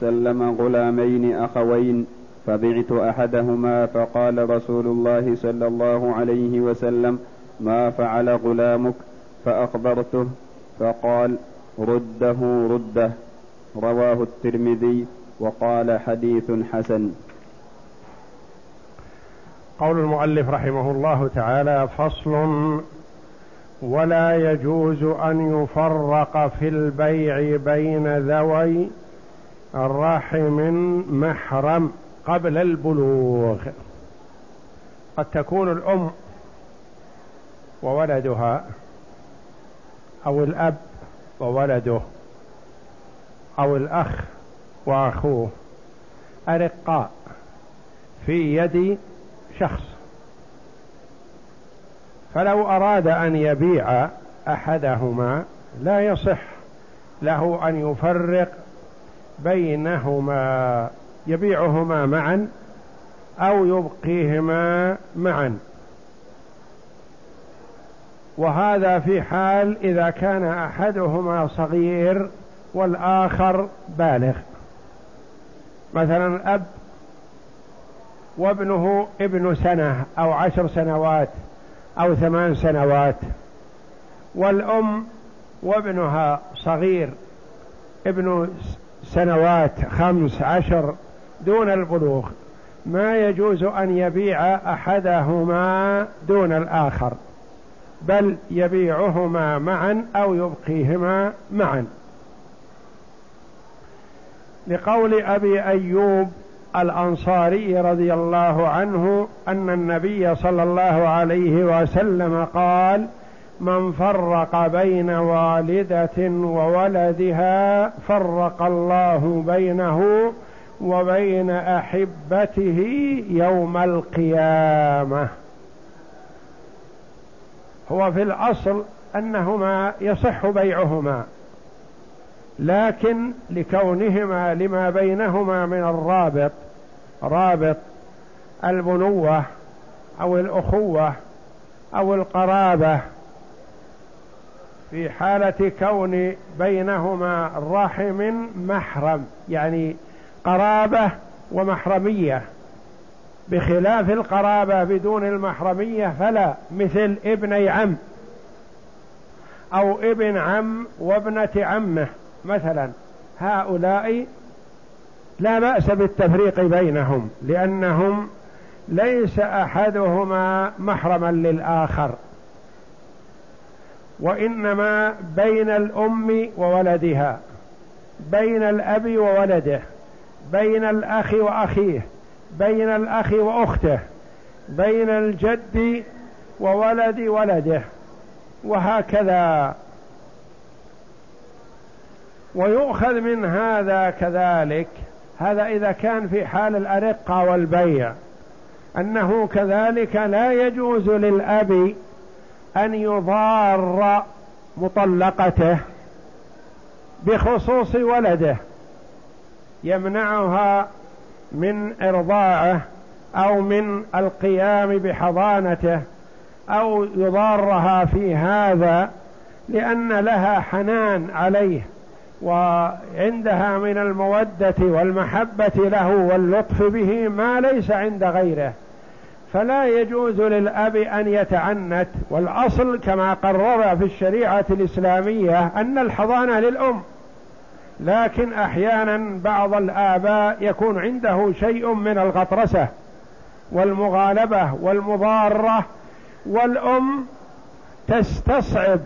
سلم غلامين أخوين فبعت أحدهما فقال رسول الله صلى الله عليه وسلم ما فعل غلامك؟ فأخبرته فقال رده رده. رواه الترمذي وقال حديث حسن. قول المؤلف رحمه الله تعالى فصل ولا يجوز أن يفرق في البيع بين ذوي الرحم محرم قبل البلوغ. قد تكون الأم وولدها أو الأب وولده أو الأخ وأخوه أرقاء في يد شخص. فلو أراد أن يبيع أحدهما لا يصح له أن يفرق بينهما يبيعهما معا أو يبقيهما معا. وهذا في حال إذا كان أحدهما صغير والآخر بالغ. مثلا الأب وابنه ابن سنة أو عشر سنوات أو ثمان سنوات والأم وابنها صغير ابن سنوات خمس عشر دون البلوغ ما يجوز أن يبيع أحدهما دون الآخر بل يبيعهما معا أو يبقيهما معا. لقول أبي أيوب الأنصاري رضي الله عنه أن النبي صلى الله عليه وسلم قال من فرق بين والدة وولدها فرق الله بينه وبين أحبته يوم القيامة. هو في الأصل أنهما يصح بيعهما لكن لكونهما لما بينهما من الرابط رابط البنوة أو الأخوة أو القرابة في حالة كون بينهما رحم محرم يعني قرابة ومحرمية. بخلاف القرابة بدون المحرمية فلا مثل ابني عم أو ابن عم وابنة عمه مثلا. هؤلاء لا بأس بالتفريق بينهم لأنهم ليس أحدهما محرما للآخر. وإنما بين الأم وولدها بين الأب وولده بين الأخ وأخيه بين الأخ وأخته بين الجد وولد ولده وهكذا. ويؤخذ من هذا كذلك هذا إذا كان في حال الأرقة والبيع أنه كذلك لا يجوز للأب أن يضار مطلقته بخصوص ولده يمنعها من إرضاعه أو من القيام بحضانته أو يضارها في هذا لأن لها حنان عليه وعندها من المودة والمحبة له واللطف به ما ليس عند غيره. فلا يجوز للأب أن يتعنت والأصل كما قرر في الشريعة الإسلامية أن الحضانة للأم. لكن أحيانا بعض الآباء يكون عنده شيء من الغطرسة والمغالبة والمضارة والأم تستصعب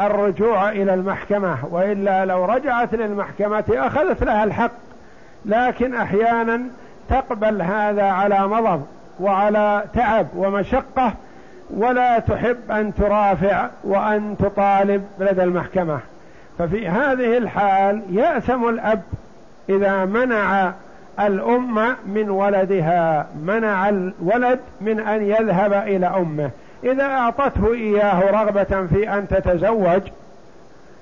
الرجوع إلى المحكمة وإلا لو رجعت للمحكمة أخذت لها الحق. لكن أحيانا تقبل هذا على مضض. وعلى تعب ومشقة ولا تحب أن ترافع وأن تطالب لدى المحكمة. ففي هذه الحال يأثم الأب إذا منع الأم من ولدها منع الولد من أن يذهب إلى أمه. إذا أعطته إياه رغبة في أن تتزوج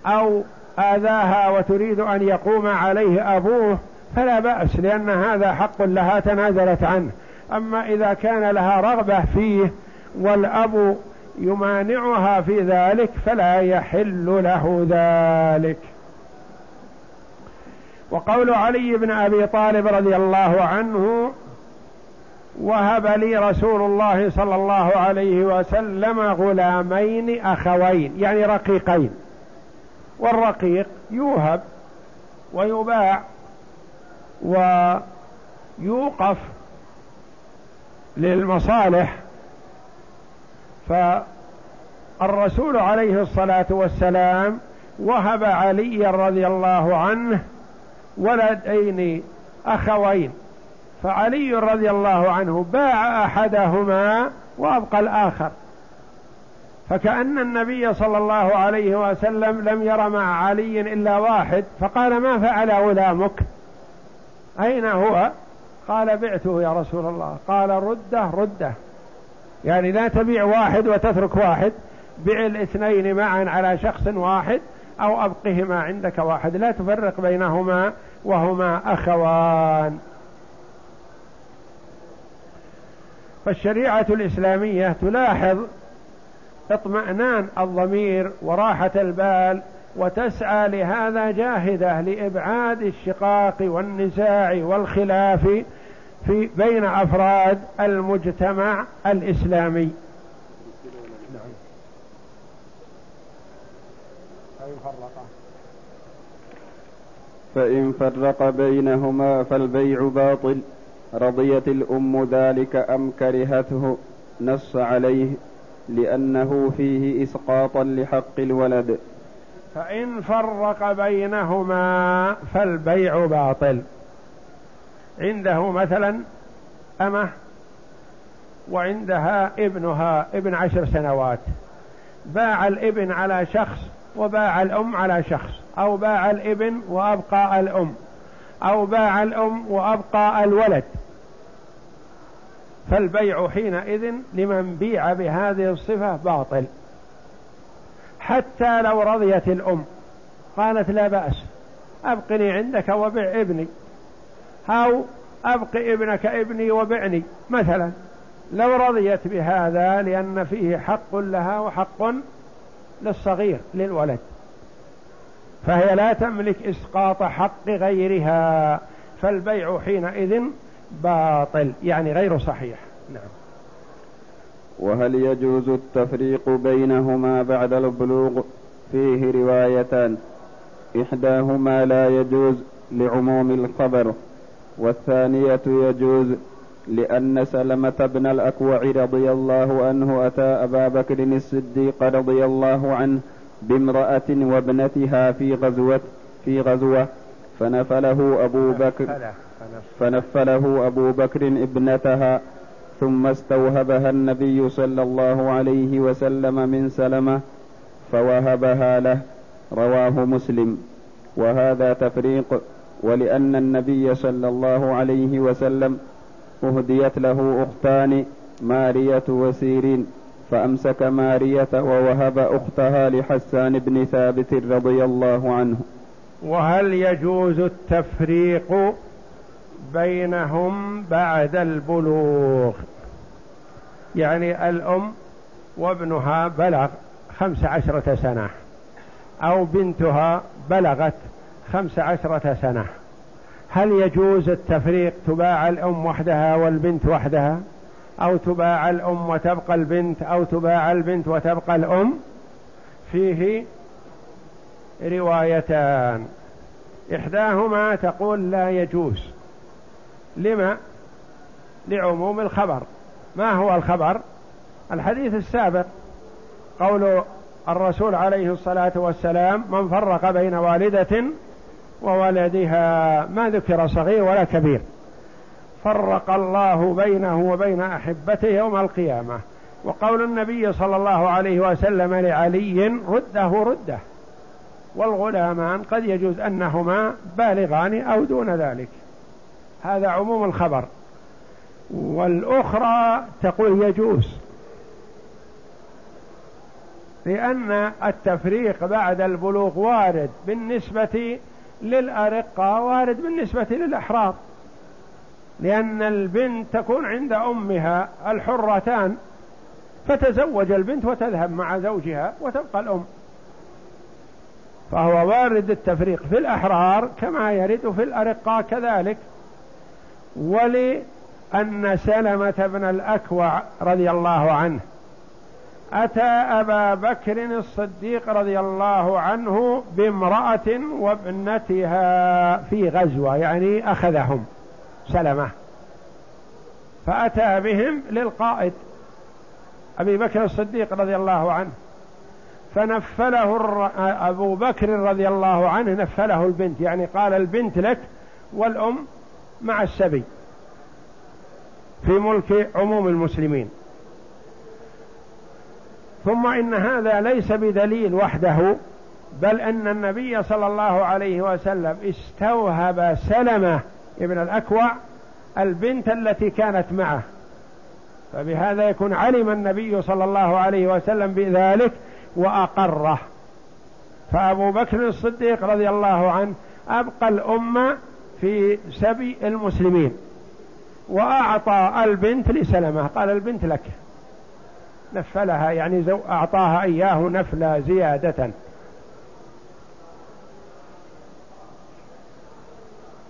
أو آذاها وتريد أن يقوم عليه أبوه فلا بأس لأن هذا حق لها تنازلت عنه. أما إذا كان لها رغبة فيه والأب يمانعها في ذلك فلا يحل له ذلك. وقول علي بن أبي طالب رضي الله عنه وهب لي رسول الله صلى الله عليه وسلم غلامين أخوين يعني رقيقين. والرقيق يوهب ويباع ويوقف للمصالح فالرسول عليه الصلاة والسلام وهب علي رضي الله عنه ولدين أخوين. فعلي رضي الله عنه باع أحدهما وأبقى الآخر. فكأن النبي صلى الله عليه وسلم لم ير مع علي إلا واحد فقال ما فعل غلامك؟ أين هو؟ قال بعته يا رسول الله. قال رده رده. يعني لا تبيع واحد وتترك واحد. بع الاثنين معا على شخص واحد أو أبقهما عندك واحد. لا تفرق بينهما وهما أخوان. فالشريعة الإسلامية تلاحظ اطمئنان الضمير وراحة البال وتسعى لهذا جاهدة لإبعاد الشقاق والنزاع والخلاف في بين أفراد المجتمع الإسلامي. فإن فرق بينهما فالبيع باطل. رضيت الأم ذلك أم كرهته. نص عليه لأنه فيه إسقاطا لحق الولد. فإن فرق بينهما فالبيع باطل. عنده مثلا أمة وعندها ابنها ابن عشر سنوات. باع الابن على شخص وباع الأم على شخص أو باع الابن وأبقى الأم أو باع الأم وأبقى الولد. فالبيع حينئذ لمن بيع بهذه الصفة باطل. حتى لو رضيت الأم. قالت لا بأس. أبقني عندك وبع ابني. أو أبق ابنك ابني وبعني. مثلا لو رضيت بهذا لأن فيه حق لها وحق للصغير للولد. فهي لا تملك إسقاط حق غيرها. فالبيع حينئذ باطل يعني غير صحيح. نعم. وهل يجوز التفريق بينهما بعد البلوغ؟ فيه روايتان. إحداهما لا يجوز لعموم الخبر والثانية يجوز لأن سلمة بن الأكوع رضي الله عنه أتى أبا بكر الصديق رضي الله عنه بامرأة وابنتها في غزوة في غزوة فنفله أبو بكر فنفله أبو بكر ابنتها. ثم استوهبها النبي صلى الله عليه وسلم من سلمة فوهبها له رواه مسلم. وهذا تفريق ولأن النبي صلى الله عليه وسلم أهديت له أختان مارية وسيرين فأمسك مارية ووهب أختها لحسان بن ثابت رضي الله عنه. وهل يجوز التفريق بينهم بعد البلوغ. يعني الأم وابنها بلغ خمس عشرة سنة أو بنتها بلغت خمس عشرة سنة. هل يجوز التفريق تباع الأم وحدها والبنت وحدها؟ أو تباع الأم وتبقى البنت أو تباع البنت وتبقى الأم؟ فيه روايتان. إحداهما تقول لا يجوز. لما؟ لعموم الخبر. ما هو الخبر؟ الحديث السابق قول الرسول عليه الصلاة والسلام من فرق بين والدة وولدها ما ذكر صغير ولا كبير. فرق الله بينه وبين أحبته يوم القيامة. وقول النبي صلى الله عليه وسلم لعلي رده رده. والغلامان قد يجوز أنهما بالغان أو دون ذلك. هذا عموم الخبر. والأخرى تقول يجوز. لأن التفريق بعد البلوغ وارد بالنسبة للأرقة وارد بالنسبة للأحرار لأن البنت تكون عند أمها الحرتان فتزوج البنت وتذهب مع زوجها وتبقى الأم. فهو وارد التفريق في الأحرار كما يرد في الأرقاء كذلك. ولأن سلمة بن الأكوع رضي الله عنه. أتى أبا بكر الصديق رضي الله عنه بامرأة وابنتها في غزوة يعني أخذهم سلمة. فأتى بهم للقائد أبي بكر الصديق رضي الله عنه. فنفله أبو بكر رضي الله عنه نفله البنت يعني قال البنت لك والأم مع السبي في ملك عموم المسلمين. ثم إن هذا ليس بدليل وحده بل أن النبي صلى الله عليه وسلم استوهب سلمة ابن الأكوع البنت التي كانت معه. فبهذا يكون علم النبي صلى الله عليه وسلم بذلك وأقره. فأبو بكر الصديق رضي الله عنه أبقى الأمة في سبي المسلمين وأعطى البنت لسلمة قال البنت لك نفلها يعني أعطاها إياه نفلة زيادة.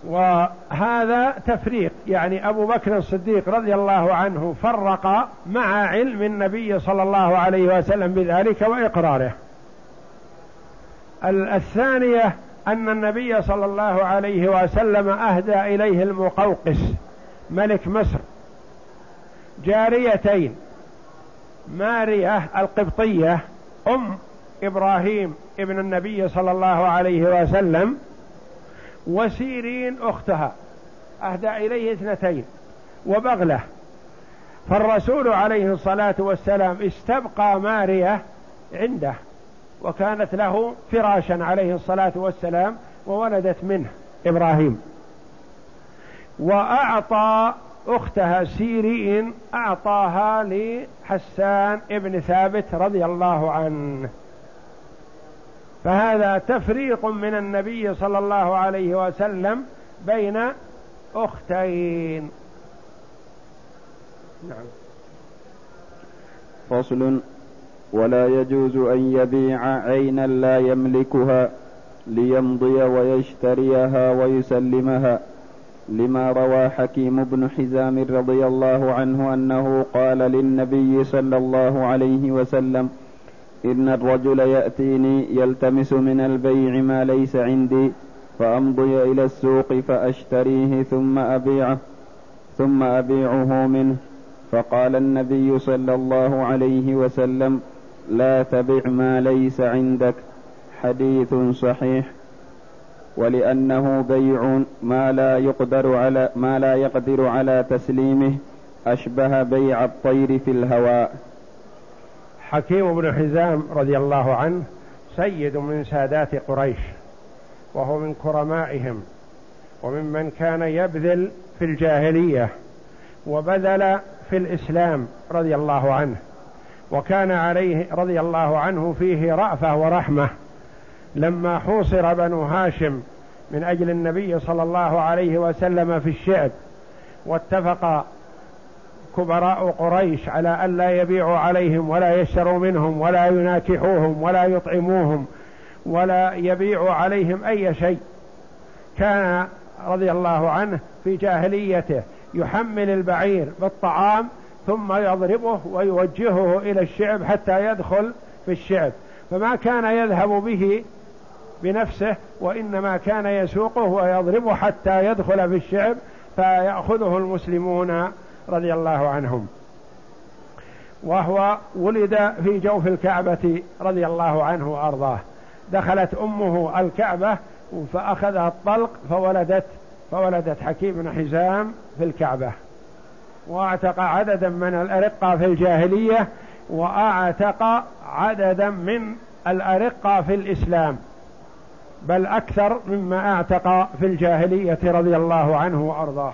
وهذا تفريق يعني أبو بكر الصديق رضي الله عنه فرق مع علم النبي صلى الله عليه وسلم بذلك وإقراره. الثانية أن النبي صلى الله عليه وسلم أهدى إليه المقوقس ملك مصر. جاريتين مارية القبطية أم إبراهيم ابن النبي صلى الله عليه وسلم وسيرين أختها. أهدى إليه اثنتين وبغلة. فالرسول عليه الصلاة والسلام استبقى مارية عنده. وكانت له فراشا عليه الصلاة والسلام وولدت منه إبراهيم. وأعطى أختها سيرين أعطاها لحسان ابن ثابت رضي الله عنه. فهذا تفريق من النبي صلى الله عليه وسلم بين أختين. نعم. فصل ولا يجوز أن يبيع عينا لا يملكها ليمضي ويشتريها ويسلمها. لما روى حكيم بن حزام رضي الله عنه أنه قال للنبي صلى الله عليه وسلم إن الرجل يأتيني يلتمس من البيع ما ليس عندي فأمضي إلى السوق فأشتريه ثم أبيعه ثم أبيعه منه. فقال النبي صلى الله عليه وسلم لا تبع ما ليس عندك حديث صحيح. ولأنه بيع ما لا يقدر على ما لا يقدر على تسليمه أشبه بيع الطير في الهواء. حكيم بن حزام رضي الله عنه سيد من سادات قريش وهو من كرمائهم وممن كان يبذل في الجاهلية وبذل في الإسلام رضي الله عنه. وكان عليه رضي الله عنه فيه رأفة ورحمة لما حوصر بنو هاشم من أجل النبي صلى الله عليه وسلم في الشعب واتفق كبراء قريش على ألا يبيعوا عليهم ولا يشتروا منهم ولا يناكحوهم ولا يطعموهم ولا يبيعوا عليهم أي شيء. كان رضي الله عنه في جاهليته يحمل البعير بالطعام ثم يضربه ويوجهه إلى الشعب حتى يدخل في الشعب. فما كان يذهب به بنفسه وإنما كان يسوقه ويضربه حتى يدخل في الشعب فيأخذه المسلمون رضي الله عنهم. وهو ولد في جوف الكعبة رضي الله عنه وأرضاه. دخلت أمه الكعبة فأخذها الطلق فولدت فولدت حكيم بن حزام في الكعبة. وأعتق عددا من الأرقة في الجاهلية وأعتق عددا من الأرقة في الإسلام. بل أكثر مما أعتق في الجاهلية رضي الله عنه وأرضاه.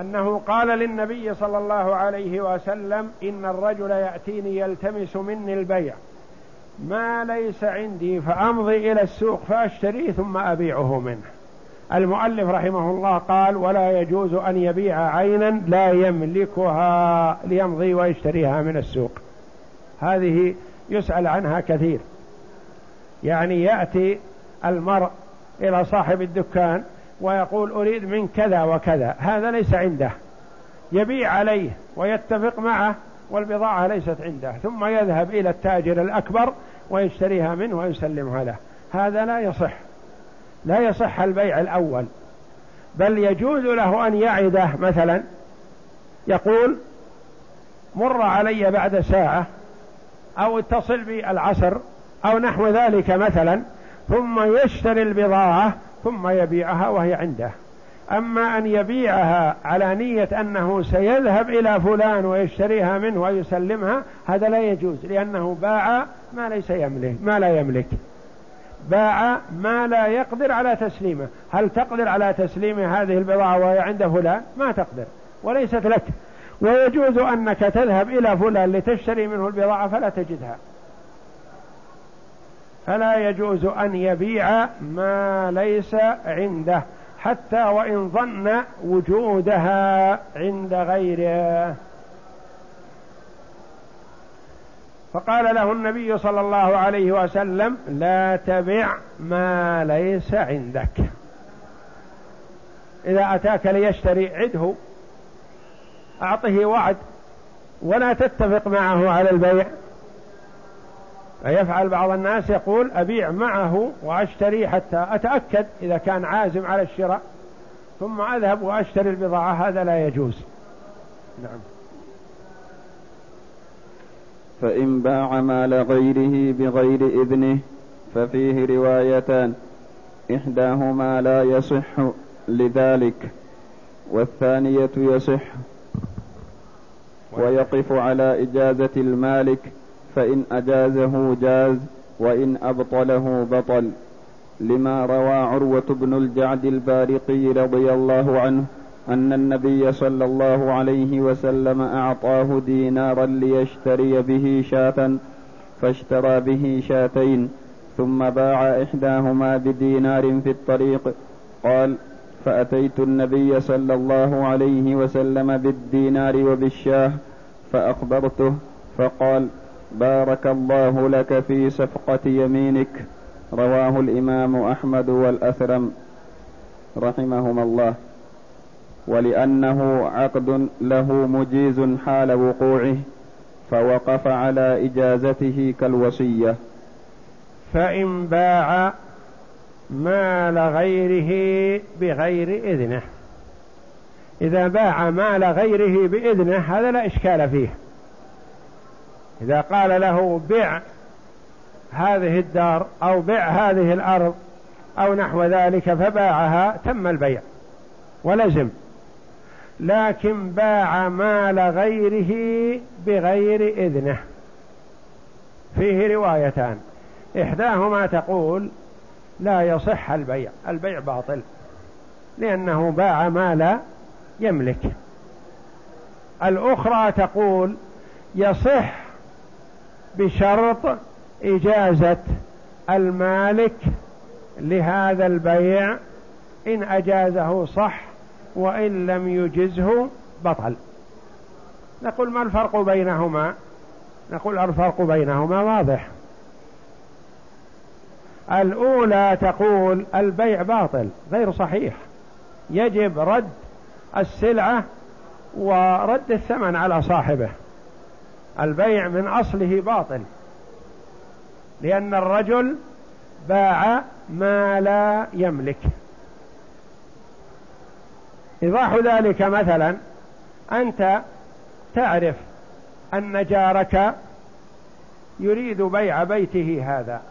أنه قال للنبي صلى الله عليه وسلم إن الرجل يأتيني يلتمس مني البيع. ما ليس عندي فأمضي إلى السوق فأشتريه ثم أبيعه منه. المؤلف رحمه الله قال ولا يجوز أن يبيع عينا لا يملكها ليمضي ويشتريها من السوق. هذه يسأل عنها كثير. يعني يأتي المرء إلى صاحب الدكان ويقول أريد من كذا وكذا هذا ليس عنده. يبيع عليه ويتفق معه والبضاعة ليست عنده ثم يذهب إلى التاجر الأكبر ويشتريها منه ويسلمها له. هذا لا يصح. لا يصح البيع الأول بل يجوز له أن يعده مثلا يقول مر علي بعد ساعة أو اتصل بي العصر أو نحو ذلك مثلا ثم يشتري البضاعة ثم يبيعها وهي عنده. أما أن يبيعها على نية أنه سيذهب إلى فلان ويشتريها منه ويسلمها هذا لا يجوز لأنه باع ما ليس يملك ما لا يملك. باع ما لا يقدر على تسليمه. هل تقدر على تسليم هذه البضاعة وهي عند فلان ما تقدر وليست لك. ويجوز أنك تذهب إلى فلان لتشتري منه البضاعة فلا تجدها. فلا يجوز أن يبيع ما ليس عنده حتى وإن ظن وجودها عند غيره. فقال له النبي صلى الله عليه وسلم لا تبع ما ليس عندك. إذا أتاك ليشتري عده. أعطه وعد ولا تتفق معه على البيع. فيفعل بعض الناس يقول أبيع معه وأشتري حتى أتأكد إذا كان عازم على الشراء ثم أذهب وأشتري البضاعة هذا لا يجوز. نعم. فإن باع مال غيره بغير إذنه ففيه روايتان. إحداهما لا يصح لذلك والثانية يصح. ويقف على إجازة المالك فإن أجازه جاز وإن أبطله بطل. لما روى عروة بن الجعد البارقي رضي الله عنه أن النبي صلى الله عليه وسلم أعطاه دينارا ليشتري به شاة فاشترى به شاتين ثم باع إحداهما بدينار في الطريق. قال فأتيت النبي صلى الله عليه وسلم بالدينار وبالشاة فأخبرته فقال بارك الله لك في صفقة يمينك. رواه الإمام أحمد والأثرم. رحمهما الله. ولأنه عقد له مجيز حال وقوعه فوقف على إجازته كالوصية. فإن باع مال غيره بغير إذنه. إذا باع مال غيره بإذنه هذا لا إشكال فيه. إذا قال له بع هذه الدار أو بع هذه الأرض أو نحو ذلك فباعها تم البيع ولزم. لكن باع مال غيره بغير إذنه. فيه روايتان. إحداهما تقول لا يصح البيع البيع باطل لأنه باع ما لا يملك. الأخرى تقول يصح بشرط إجازة المالك لهذا البيع إن أجازه صح وإن لم يجزه بطل. نقول ما الفرق بينهما؟ نقول الفرق بينهما واضح. الأولى تقول البيع باطل غير صحيح. يجب رد السلعة ورد الثمن على صاحبه. البيع من أصله باطل. لأن الرجل باع ما لا يملك. إيضاح ذلك مثلا أنت تعرف أن جارك يريد بيع بيته هذا.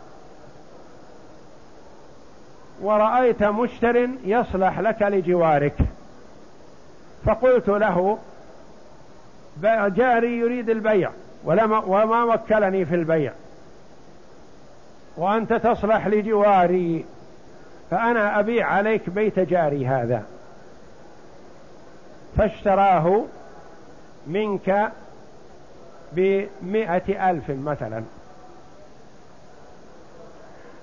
ورأيت مشتر يصلح لك لجوارك. فقلت له جاري يريد البيع ولما وما وكلني في البيع. وأنت تصلح لجواري فأنا أبيع عليك بيت جاري هذا. فاشتراه منك بمئة ألف مثلا.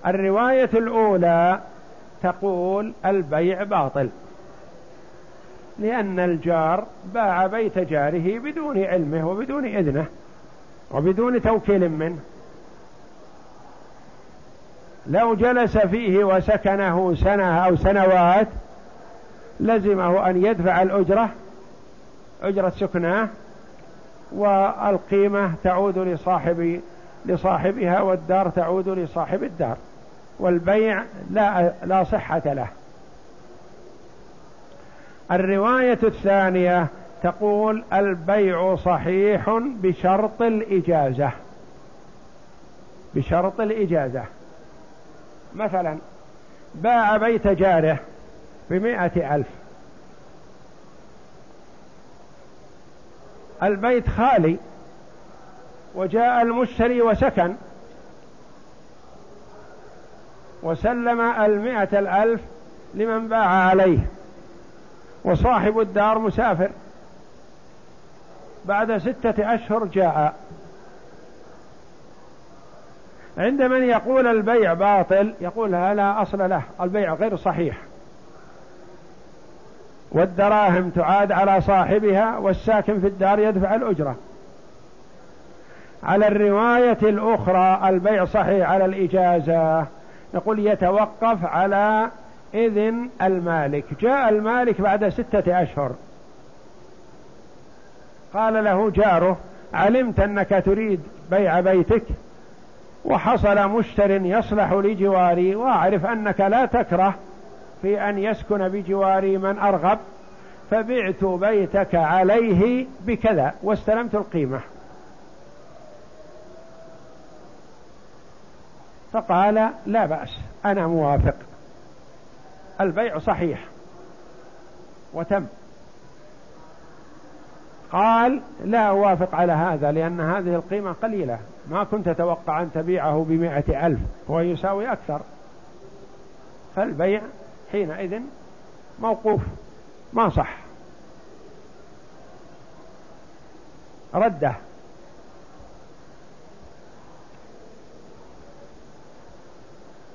الرواية الأولى تقول البيع باطل لأن الجار باع بيت جاره بدون علمه وبدون إذنه وبدون توكيل منه. لو جلس فيه وسكنه سنة أو سنوات لزمه أن يدفع الأجرة أجرة سكناه والقيمة تعود لصاحب لصاحبها والدار تعود لصاحب الدار والبيع لا لا صحة له. الرواية الثانية تقول البيع صحيح بشرط الإجازة. بشرط الإجازة. مثلا باع بيت جاره بمائة ألف. البيت خالي وجاء المشتري وسكن وسلم المائة الألف لمن باع عليه وصاحب الدار مسافر. بعد ستة أشهر جاء. عند من يقول البيع باطل يقول لا أصل له البيع غير صحيح. والدراهم تعاد على صاحبها والساكن في الدار يدفع الأجرة. على الرواية الأخرى البيع صحيح على الإجازة. نقول يتوقف على إذن المالك. جاء المالك بعد ستة أشهر. قال له جاره علمت أنك تريد بيع بيتك؟ وحصل مشتر يصلح لجواري وأعرف أنك لا تكره. في أن يسكن بجواري من أرغب فبعت بيتك عليه بكذا واستلمت القيمة. فقال لا بأس أنا موافق. البيع صحيح. وتم. قال لا أوافق على هذا لأن هذه القيمة قليلة. ما كنت أتوقع أن تبيعه بمائة ألف هو يساوي أكثر. فالبيع حينئذ موقوف ما صح. رده.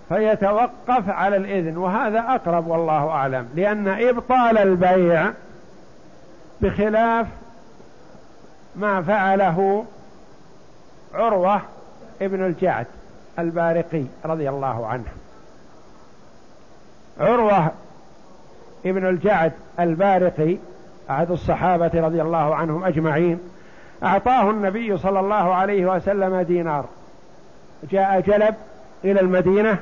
فيتوقف على الإذن وهذا أقرب والله أعلم لأن إبطال البيع بخلاف ما فعله عروة ابن الجعد البارقي رضي الله عنه. عروة ابن الجعد البارقي أحد الصحابة رضي الله عنهم أجمعين أعطاه النبي صلى الله عليه وسلم دينار. جاء جلب إلى المدينة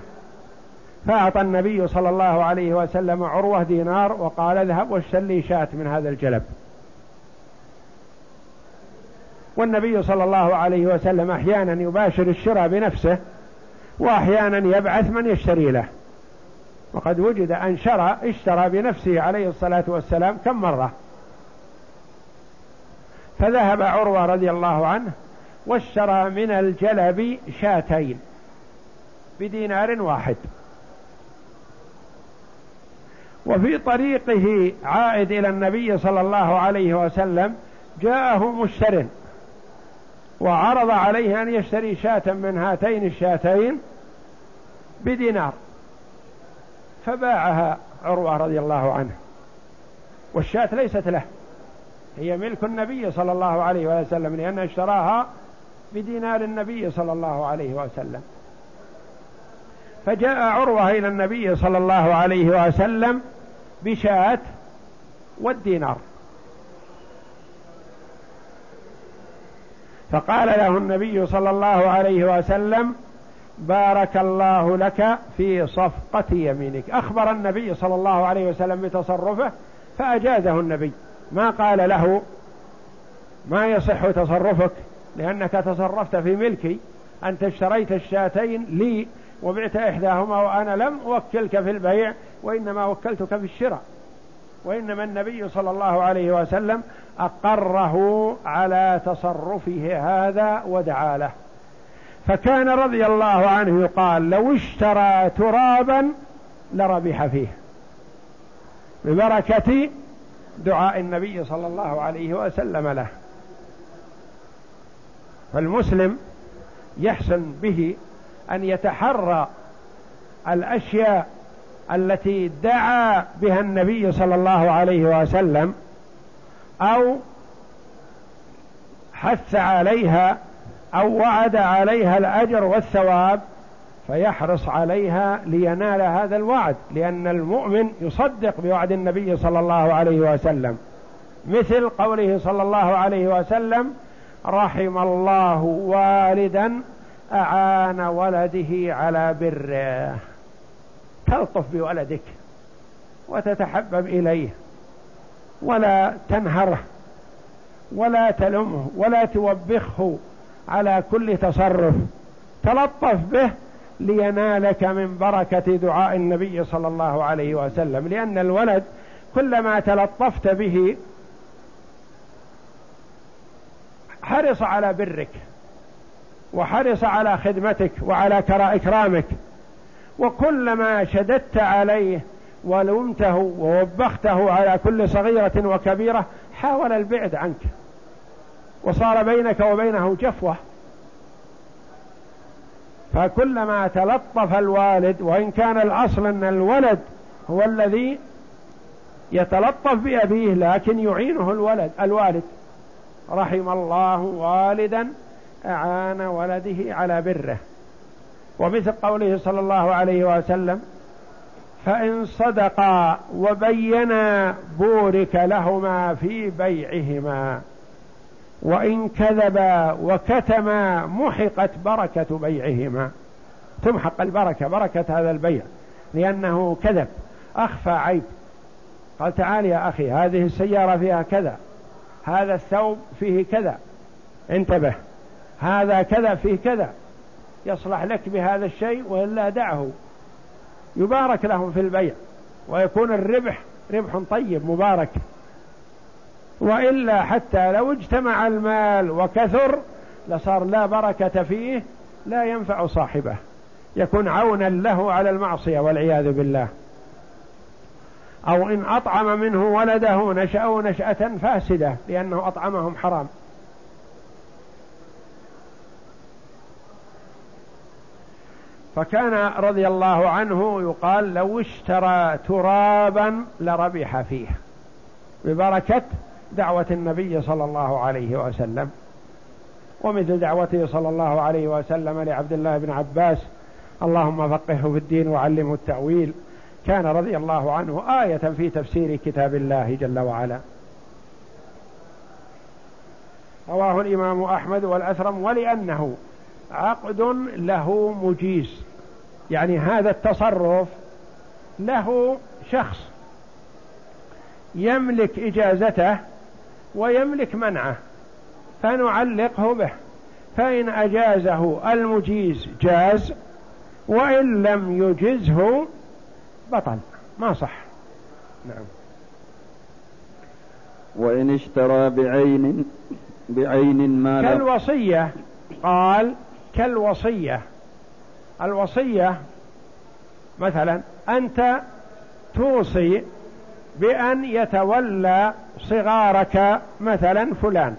فأعطى النبي صلى الله عليه وسلم عروة دينار وقال اذهب واشتري لي شاة من هذا الجلب. والنبي صلى الله عليه وسلم أحيانا يباشر الشراء بنفسه وأحيانا يبعث من يشتري له. وقد وجد أن شرى اشترى بنفسه عليه الصلاة والسلام كم مرة. فذهب عروة رضي الله عنه واشترى من الجلب شاتين بدينار واحد. وفي طريقه عائد إلى النبي صلى الله عليه وسلم جاءه مشتر وعرض عليه أن يشتري شاة من هاتين الشاتين بدينار. فباعها عروة رضي الله عنه. والشاة ليست له. هي ملك النبي صلى الله عليه وسلم لأنه اشتراها بدينار النبي صلى الله عليه وسلم. فجاء عروة إلى النبي صلى الله عليه وسلم بشاة والدينار. فقال له النبي صلى الله عليه وسلم بارك الله لك في صفقة يمينك. أخبر النبي صلى الله عليه وسلم بتصرفه فأجازه النبي. ما قال له ما يصح تصرفك؟ لأنك تصرفت في ملكي. أنت اشتريت الشاتين لي وبعت إحداهما وأنا لم أوكلك في البيع وإنما وكلتك في الشراء. وإنما النبي صلى الله عليه وسلم أقره على تصرفه هذا ودعا له. فكان رضي الله عنه يقال لو اشترى ترابا لربح فيه. ببركة دعاء النبي صلى الله عليه وسلم له. فالمسلم يحسن به أن يتحرى الأشياء التي دعا بها النبي صلى الله عليه وسلم أو حث عليها أو وعد عليها الأجر والثواب فيحرص عليها لينال هذا الوعد لأن المؤمن يصدق بوعد النبي صلى الله عليه وسلم. مثل قوله صلى الله عليه وسلم رحم الله والدا أعان ولده على بره. تلطف بولدك وتتحبب إليه ولا تنهره ولا تلمه ولا توبخه على كل تصرف. تلطف به لينالك من بركة دعاء النبي صلى الله عليه وسلم. لأن الولد كلما تلطفت به حرص على برك وحرص على خدمتك وعلى إكرامك. وكلما شددت عليه ولمته ووبخته على كل صغيرة وكبيرة حاول البعد عنك. وصار بينك وبينه جفوة. فكلما تلطف الوالد وإن كان الأصل أن الولد هو الذي يتلطف بأبيه لكن يعينه الولد الوالد. رحم الله والدا أعان ولده على بره. ومثل قوله صلى الله عليه وسلم فإن صدقا وبينا بورك لهما في بيعهما. وإن كذبا وكتما محقت بركة بيعهما. تمحق البركة بركة هذا البيع لأنه كذب أخفى عيب. قال تعال يا أخي هذه السيارة فيها كذا هذا الثوب فيه كذا انتبه هذا كذا فيه كذا يصلح لك بهذا الشيء وإلا دعه. يبارك لهم في البيع ويكون الربح ربح طيب مبارك. وإلا حتى لو اجتمع المال وكثر لصار لا بركة فيه لا ينفع صاحبه. يكون عونا له على المعصية والعياذ بالله. أو إن أطعم منه ولده نشأوا نشأة فاسدة لأنه أطعمهم حرام. فكان رضي الله عنه يقال لو اشترى ترابا لربح فيه. ببركة دعوة النبي صلى الله عليه وسلم. ومثل دعوته صلى الله عليه وسلم لعبد الله بن عباس اللهم فقهه في الدين وعلمه التأويل. كان رضي الله عنه آية في تفسير كتاب الله جل وعلا. رواه الإمام أحمد والأثرم ولأنه عقد له مجيز. يعني هذا التصرف له شخص يملك إجازته ويملك منعه فنعلقه به فإن أجازه المجيز جاز وإن لم يجزه بطل. ما صح. نعم. وإن اشترى بعين بعين ما كالوصية قال كالوصية. الوصية مثلا أنت توصي بأن يتولى صغارك مثلا فلان.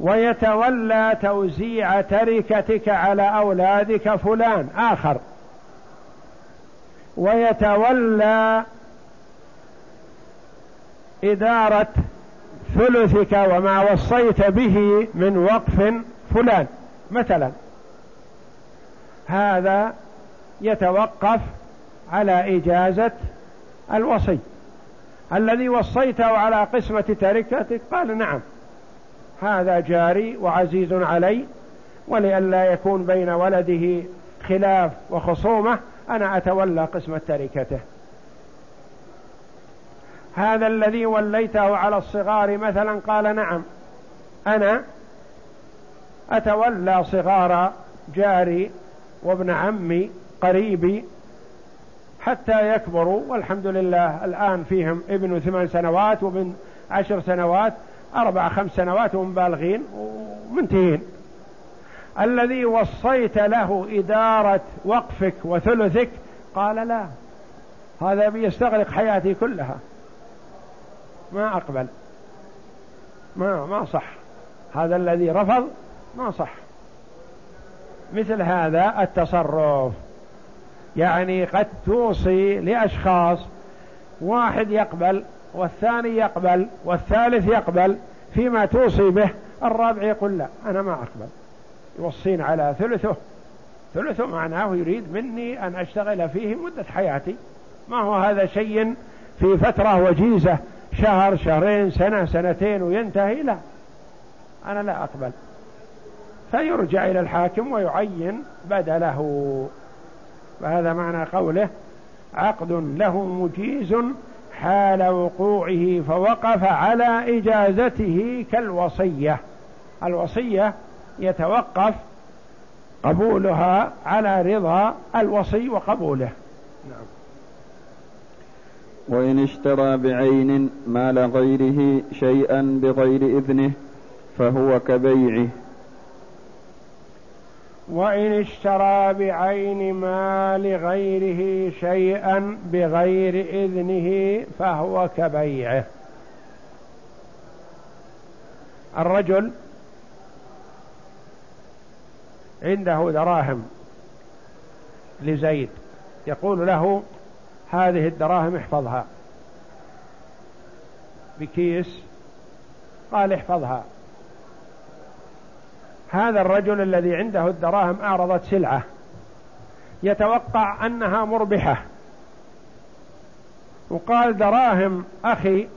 ويتولى توزيع تركتك على أولادك فلان آخر. ويتولى إدارة ثلثك وما وصيت به من وقف فلان مثلا. هذا يتوقف على إجازة الوصي. الذي وصيته على قسمة تركتك قال نعم. هذا جاري وعزيز علي ولئلا يكون بين ولده خلاف وخصومة أنا أتولى قسمة تركته هذا الذي وليته على الصغار مثلا؟ قال نعم. أنا أتولى صغار جاري وابن عمي قريبي حتى يكبروا والحمد لله الآن فيهم ابن ثمان سنوات وابن عشر سنوات أربع خمس سنوات وهم بالغين ومنتهين. الذي وصيت له إدارة وقفك وثلثك؟ قال لا هذا بيستغرق حياتي كلها. ما أقبل. ما ما صح. هذا الذي رفض ما صح. مثل هذا التصرف. يعني قد توصي لأشخاص واحد يقبل والثاني يقبل والثالث يقبل فيما توصي به الرابع يقول لا أنا ما أقبل. يوصين على ثلثه. ثلثه معناه يريد مني أن أشتغل فيه مدة حياتي. ما هو هذا شيء في فترة وجيزة؟ شهر شهرين سنة سنتين وينتهي؟ لا. أنا لا أقبل. فيرجع إلى الحاكم ويعين بدله. وهذا معنى قوله عقد له مجيز حال وقوعه فوقف على إجازته كالوصية. الوصية يتوقف قبولها على رضا الوصي وقبوله. نعم. وإن اشترى بعين مال غيره شيئا بغير إذنه فهو كبيعه. وإن اشترى بعين مال غيره شيئا بغير إذنه فهو كبيعه. الرجل عنده دراهم لزيد يقول له هذه الدراهم احفظها. بكيس قال احفظها. هذا الرجل الذي عنده الدراهم أعرضت سلعة. يتوقع أنها مربحة. وقال دراهم أخي